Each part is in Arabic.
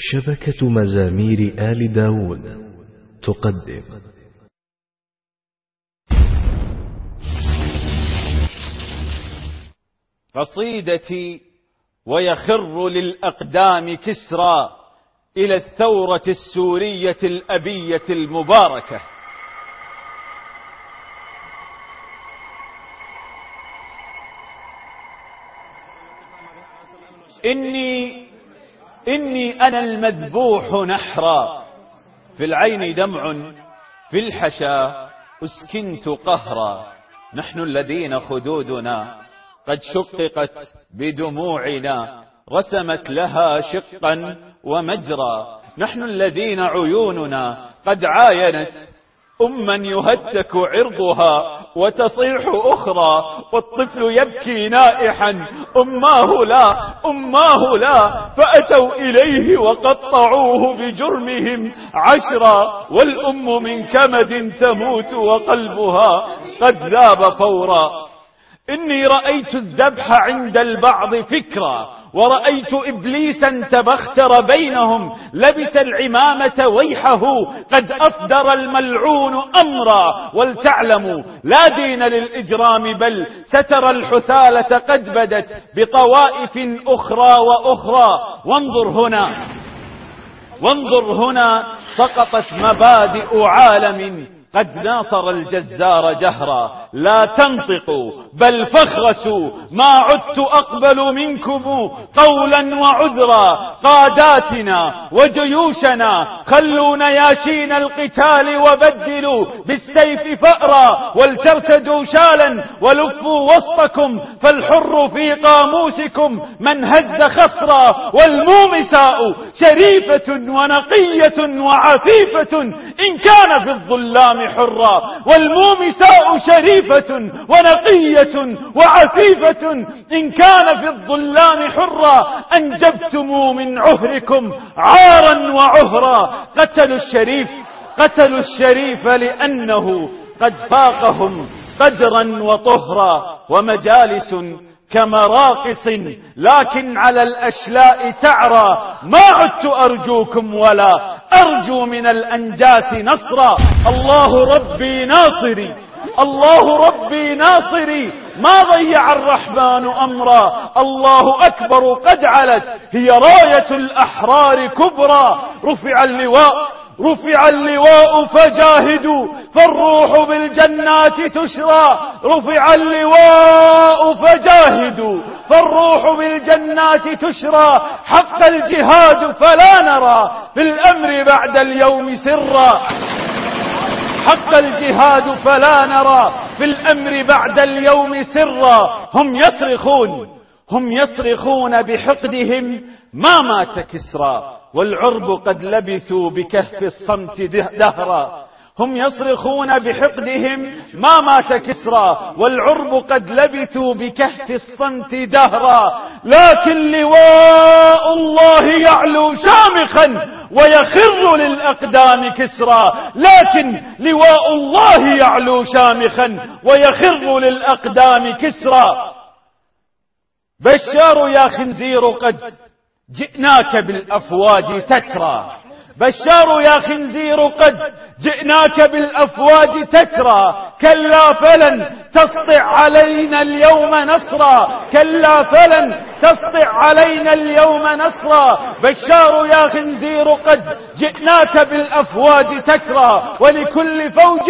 شبكة مزامير آل داود تقدم. قصيدتي ويخر للأقدام كسرى إلى الثورة السورية الأبية المباركة. إني إني أنا المذبوح نحرا. في العين دمع في الحشا أسكنت قهرا. نحن الذين خدودنا قد شققت بدموعنا رسمت لها شقا ومجرا. نحن الذين عيوننا قد عاينت أما يهتك عرضها. وتصيح أخرى والطفل يبكي نائحا أماه لا أماه لا فأتوا إليه وقطعوه بجرمهم عشرا والأم من كمد تموت وقلبها قد ذاب فورا. إني رأيت الذبح عند البعض فكرا. ورأيت إبليسا تبختر بينهم لبس العمامة ويحه قد أصدر الملعون أمرا. ولتعلموا لا دين للإجرام بل ستر الحثالة قد بدت بطوائف أخرى وأخرى. وانظر هنا وانظر هنا سقطت مبادئ عالم قد ناصر الجزار جهرا. لا تنطقوا بل فخرسوا ما عدت أقبل منكم قولا وعذرا. قاداتنا وجيوشنا خلوا نياشين القتال وبدلوا بالسيف فأرا ولترتدوا شالا ولفوا وسطكم فالحر في قاموسكم من هز خصرا والمومساء شريفة ونقية وعفيفة إن كان في الظلام حرا. والمومساء شريفة ونقية وعفيفة إن كان في الظلام حرا أنجبتم من عهركم عارا وعهرا. قتلوا الشريف قتلوا الشريف لأنه قد فاقهم قدرا وطهرا ومجالس كمراقص لكن على الأشلاء تعرى. ما عدت أرجوكم ولا أرجو من الأنجاس نصرا. الله ربي ناصري. الله ربي ناصري ما ضيع الرحمن أمرا الله أكبر قد علت هي راية الأحرار كبرى رفع اللواء رفع اللواء فجاهدوا فالروح بالجنات تشرى رفع اللواء فجاهدوا فالروح بالجنات تشرى حق الجهاد فلا نرى في الأمر بعد اليوم سرا حق الجهاد فلا نرى في الأمر بعد اليوم سرا. هم يصرخون. هم يصرخون بحقدهم ما مات كسرا. والعرب قد لبثوا بكهف الصمت دهرا. هم يصرخون بحقدهم ما مات كسرى والعرب قد لبثوا بكهف الصمت دهرا لكن لواء الله يعلو شامخا ويخر للأقدام كسرى لكن لواء الله يعلو شامخا ويخر للأقدام كسرى بشار يا خنزير قد جئناك بالأفواج تترى بشار يا خنزير قد جئناك بالأفواج تترى كلا فلن تسطع علينا اليوم نصرا. كلا فلن تسطع علينا اليوم نصرا. بشار يا خنزير قد جئناك بالأفواج تترى ولكل فوج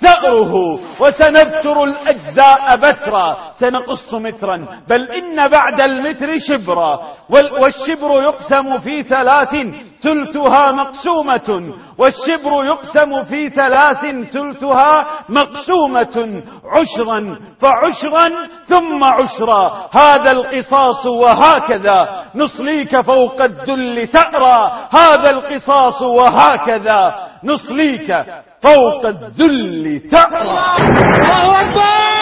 ثأره وسنبتر الأجزاء بترا سنقص مترا. بل إن بعد المتر شبرا. والشبر يقسم في ثلاث ثلثها مقسومة. والشبر يقسم في ثلاث ثلثها مقسومة. عشرا فعشرا ثم عشرا. هذا القصاص وهكذا. نصليك فوق الذل تأرى. هذا القصاص وهكذا. نصليك فوق الذل تأرى الله أكبر